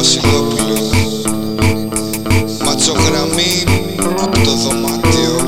Βασιλόπουλο Ματσογραμμή από το δωμάτιο.